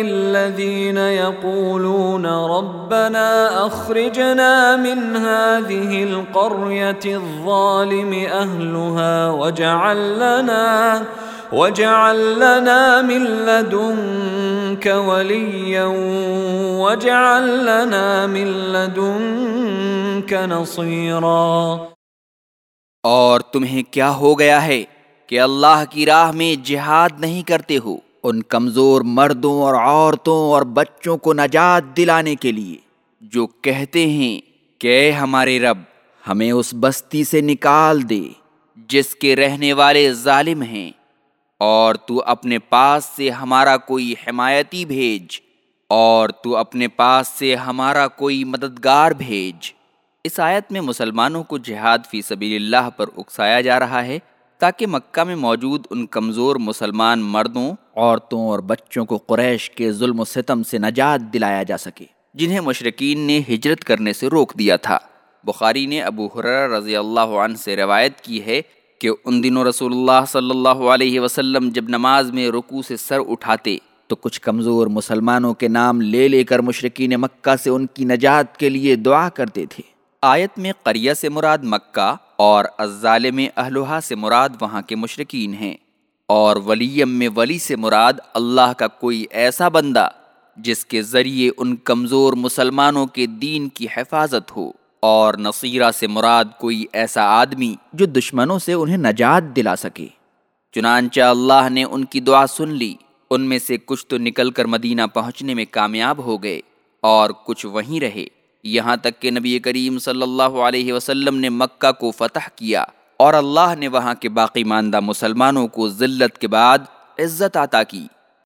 الذين يقولون ربنا أخرجنا من هذه القرية الظالم أهلها واجعل لنا واجعل لنا من لدنك وليا واجعل لنا من لدنك نصيرا. اور تمہیں کیا ہو گیا ہے کہ اللہ کی راہ میں جہاد نہیں کرتے ہو؟ ان کمزور مردوں اور عورتوں اور بچوں کو نجات دلانے کے لیے جو کہتے ہیں کہ اے ہمارے رب، ہمیں اس بستی سے نکال دے جس کے رہنے والے ظالم ہیں، اور تو اپنے پاس سے ہمارا کوئی حمایتی بھیج، اور تو اپنے پاس سے ہمارا کوئی مددگار بھیج۔ اس آیت میں مسلمانوں کو جہاد فی سبیل اللہ پر اکسایا جا رہا ہے۔ تاکہ مکہ میں موجود ان کمزور مسلمان مردوں، عورتوں اور بچوں کو قریش کے ظلم و ستم سے نجات دلایا جا سکے، جنہیں مشرقین نے ہجرت کرنے سے روک دیا تھا۔ بخاری نے ابو حرر رضی اللہ عنہ سے روایت کی ہے کہ ان دنوں رسول اللہ صلی اللہ علیہ وسلم جب نماز میں رکو سے سر اٹھاتے تو کچھ کمزور مسلمانوں کے نام لے لے کر مشرقین مکہ سے ان کی نجات کے لیے دعا کرتے تھے۔ آیت میں قریہ سے مراد مکہ اور الظالم اہلوہا سے مراد وہاں کے مشرقین ہیں۔ اور ولیم میں ولی سے مراد اللہ کا کوئی ایسا بندہ جس کے ذریعے ان کمزور مسلمانوں کے دین کی حفاظت ہو۔ اور نصیرہ سے مراد کوئی ایسا آدمی جو دشمنوں سے انہیں نجات دلا سکے۔ چنانچہ اللہ نے ان کی دعا سن لی۔ ان میں سے کچھ تو نکل کر مدینہ پہنچنے میں کامیاب ہو گئے اور کچھ وہیں رہے۔ یہاں تک کہ نبی کریم صلی اللہ علیہ وسلم نے مکہ کو فتح کیا اور اللہ نے وہاں کے باقی ماندہ مسلمانوں کو ذلت کے بعد عزت عطا کی۔